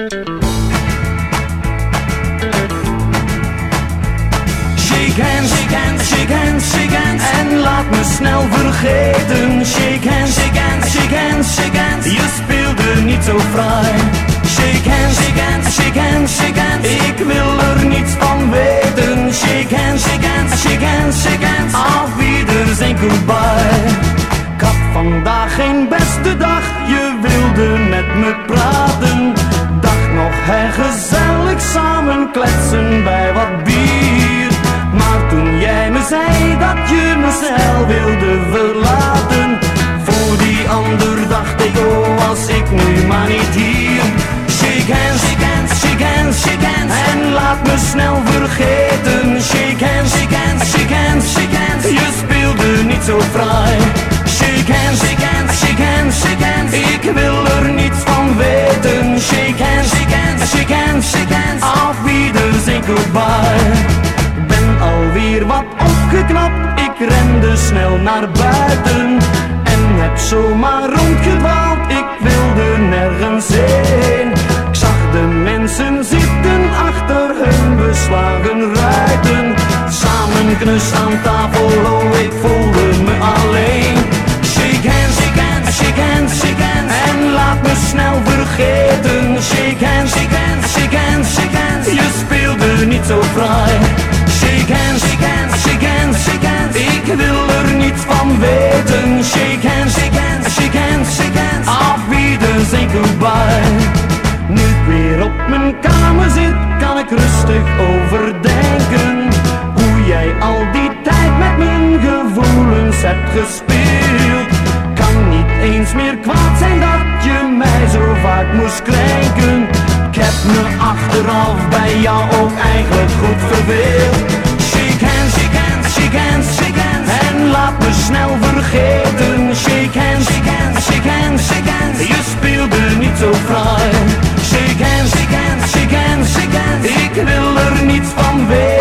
Shake hands, shake hands, shake hands, shake hands En laat me snel vergeten Shake hands, shake hands, shake hands, shake hands Je speelde niet zo fraai Shake hands, shake hands, shake hands, shake hands Ik wil er niets van weten Shake hands, shake hands, shake hands, shake hands Auf Wiedersehen, goodbye Ik had vandaag geen beste dag Je wilde met me praten Hè gezellig samen kletsen bij wat bier. Maar toen jij me zei dat je me snel wilde verlaten Voor die ander dacht ik, oh was ik nu maar niet hier. Shake hands, shake hands, shake hands, shake hands. En laat me snel vergeten. Shake hands, shake hands, shake hands, shake hands. Je speelde niet zo fraai. Shake hands, shake hands, shake hands, shake hands. Ik wil snel naar buiten En heb zomaar rondgedwaald. Ik wilde nergens heen. Ik zag de mensen zitten achter hun beslagen ruiten. Samen knus aan tafel, oh ik voelde me alleen. Shake hands, shake hands, shake hands, shake hands. En laat me snel vergeten. Shake hands, shake hands, shake hands, shake hands. Je speelde niet zo fraai van weten. Shake hands, shake hands, shake hands, shake hands. Auf Wiedersehen, goodbye Nu ik weer op mijn kamer zit Kan ik rustig overdenken Hoe jij al die tijd met mijn gevoelens hebt gespeeld. Kan niet eens meer kwaad zijn dat je mij zo vaak moest krenken Ik heb me achteraf bij jou ook eigenlijk goed verveeld snel vergeten. Shake hands, shake hands, shake hands, shake hands. Je speelde niet zo fraai. Shake hands, shake hands, shake hands, shake hands. Ik wil er niets van weten